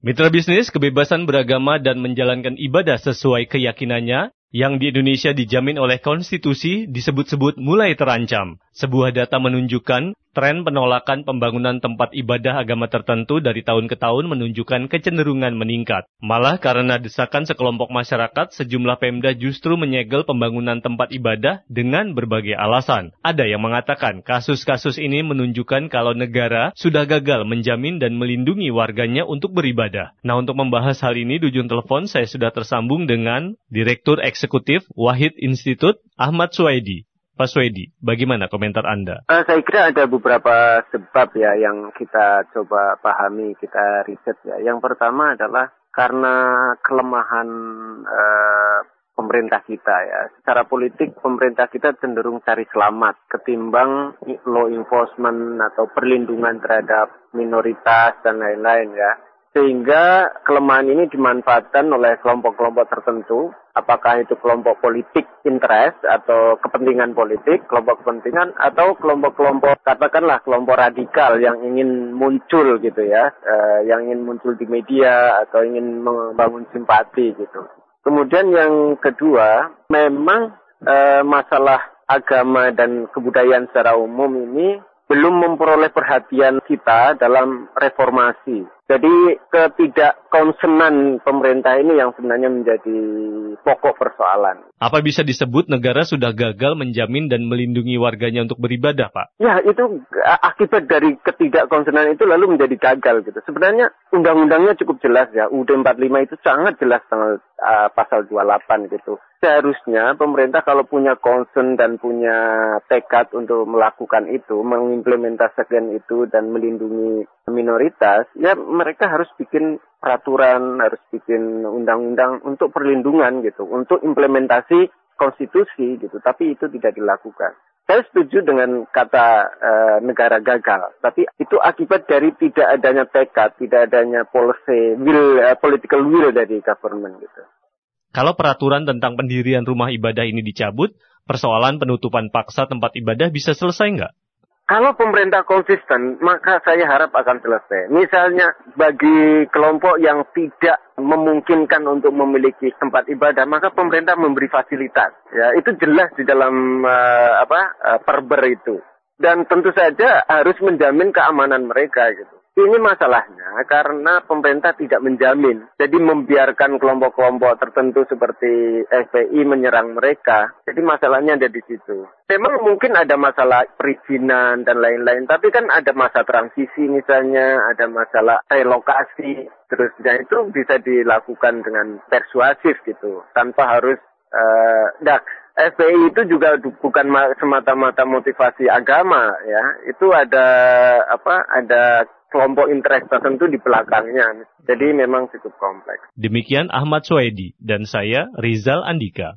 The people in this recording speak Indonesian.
Mitra bisnis kebebasan beragama dan menjalankan ibadah sesuai keyakinannya yang di Indonesia dijamin oleh konstitusi disebut-sebut mulai terancam. Sebuah data menunjukkan tren penolakan pembangunan tempat ibadah agama tertentu dari tahun ke tahun menunjukkan kecenderungan meningkat. Malah karena desakan sekelompok masyarakat, sejumlah Pemda justru menyegel pembangunan tempat ibadah dengan berbagai alasan. Ada yang mengatakan kasus-kasus ini menunjukkan kalau negara sudah gagal menjamin dan melindungi warganya untuk beribadah. Nah untuk membahas hal ini di ujung telepon saya sudah tersambung dengan Direktur Eksekutif Wahid Institute Ahmad Suwaidi. Pak Swedi, bagaimana komentar Anda? Uh, saya kira ada beberapa sebab ya yang kita coba pahami, kita riset ya. Yang pertama adalah karena kelemahan uh, pemerintah kita ya. Secara politik pemerintah kita cenderung cari selamat ketimbang law enforcement atau perlindungan terhadap minoritas dan lain-lain ya sehingga kelemahan ini dimanfaatkan oleh kelompok-kelompok tertentu, apakah itu kelompok politik interest atau kepentingan politik, kelompok kepentingan, atau kelompok-kelompok katakanlah kelompok radikal yang ingin muncul gitu ya, eh, yang ingin muncul di media atau ingin membangun simpati gitu. Kemudian yang kedua, memang eh, masalah agama dan kebudayaan secara umum ini belum memperoleh perhatian kita dalam reformasi. Jadi ketidakkonsenan pemerintah ini yang sebenarnya menjadi pokok persoalan. Apa bisa disebut negara sudah gagal menjamin dan melindungi warganya untuk beribadah, Pak? Ya, itu akibat dari ketidakkonsenan itu lalu menjadi gagal gitu. Sebenarnya undang-undangnya cukup jelas ya. UUD 45 itu sangat jelas tanggal uh, pasal 28 gitu seharusnya pemerintah kalau punya concern dan punya tekad untuk melakukan itu, mengimplementasikan itu dan melindungi minoritas, ya mereka harus bikin peraturan, harus bikin undang-undang untuk perlindungan gitu, untuk implementasi konstitusi gitu, tapi itu tidak dilakukan. Saya setuju dengan kata e, negara gagal, tapi itu akibat dari tidak adanya tekad, tidak adanya policy will, uh, political will dari government gitu. Kalau peraturan tentang pendirian rumah ibadah ini dicabut, persoalan penutupan paksa tempat ibadah bisa selesai nggak? Kalau pemerintah konsisten, maka saya harap akan selesai. Misalnya bagi kelompok yang tidak memungkinkan untuk memiliki tempat ibadah, maka pemerintah memberi fasilitas. Ya, itu jelas di dalam uh, apa uh, perber itu. Dan tentu saja harus menjamin keamanan mereka gitu. Ini masalahnya karena pemerintah tidak menjamin. Jadi membiarkan kelompok-kelompok tertentu seperti FPI menyerang mereka. Jadi masalahnya ada di situ. Memang mungkin ada masalah perizinan dan lain-lain. Tapi kan ada masa transisi misalnya, ada masalah relokasi. Terusnya itu bisa dilakukan dengan persuasif gitu. Tanpa harus uh, nah, FPI itu juga bukan semata-mata motivasi agama ya. Itu ada apa? Ada kelompok interest tertentu di belakangnya. Jadi memang cukup kompleks. Demikian Ahmad Suwaidi dan saya Rizal Andika.